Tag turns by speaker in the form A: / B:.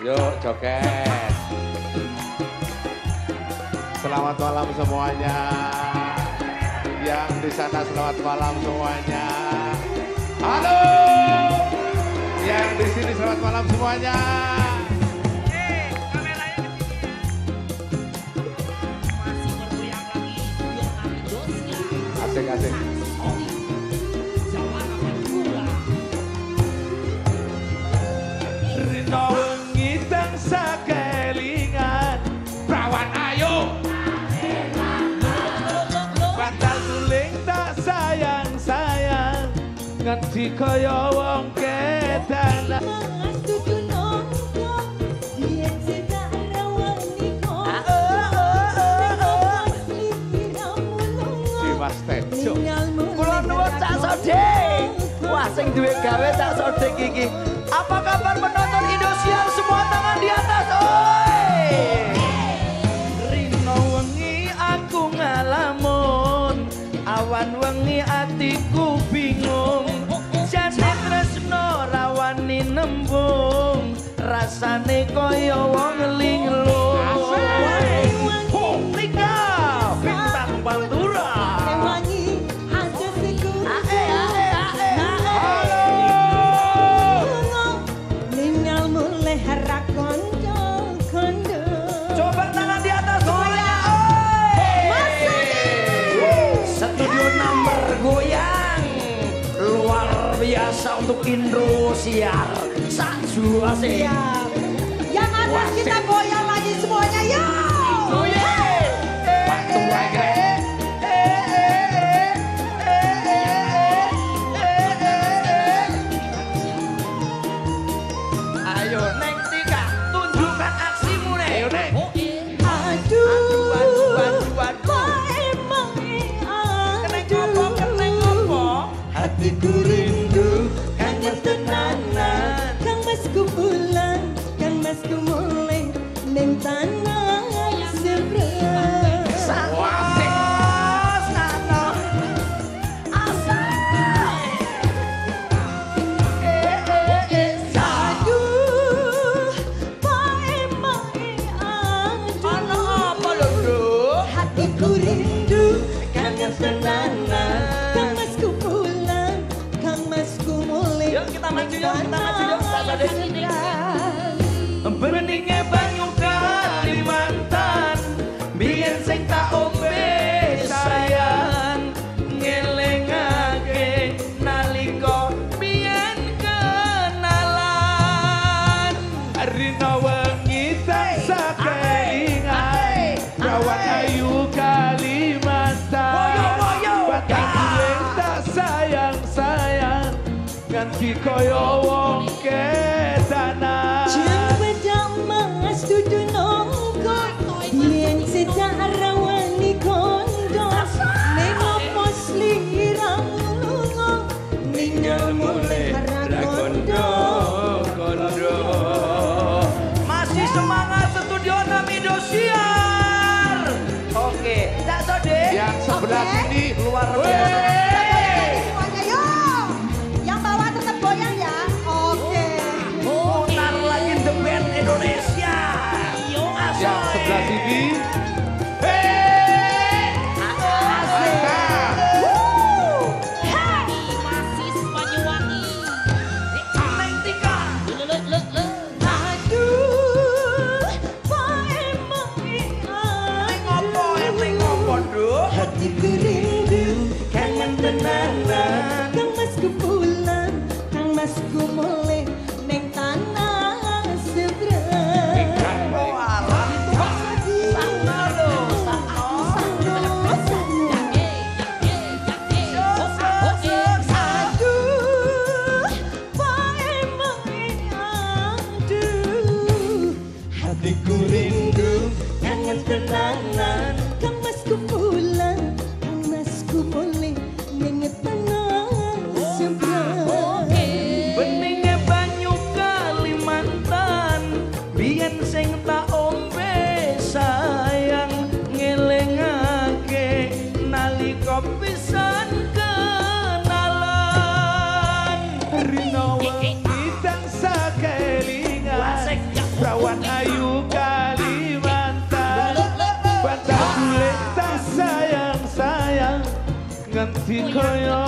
A: Yuk joget. Selamat malam semuanya. Yang di sana selamat malam semuanya. Halo. Yang di sini selamat malam semuanya. Asik asik. Wengi tansah kelingan. Prawan ayo. Bantal tuling tak sayang sayang. Nganti kaya wong kedanan. Dimas Tejo.
B: Kula nuwun Cak Sodik. Wah sing duwe gawe Cak Sodik iki. Apa kabar penonton Indosiar semua tangan di atas oi. Rino wengi aku ngalamun. Awan wengi atiku bingung. Jane tresno rawani nembung. Rasane kaya wong linglung. Biasa untuk Indosiar. Saju asik.
C: Yang atas kita goyang lagi semuanya,
A: lagi.
B: Ayo Neng Tenanan.
C: kang masku pulang Kang masku mulai
B: Yuk kita maju yuk, kita maju yuk. Tak ada
C: seberang
B: Beningnya banyu Kalimantan Biar sing tak ombe sayang Ngelengake naliko biyen kenalan
A: Rino wengi tansah kelingan. Prawan ayu Kalimantan. Kan cinta sayang sayang Ganti koyo wong kere
B: Luar biasa
C: Semuanya yuk. Yang bawah tetap goyang ya. Oke.
B: Putar lagi The Band Indonesia.
A: Yang sebelah sini. despertar
D: nada. nganti kaya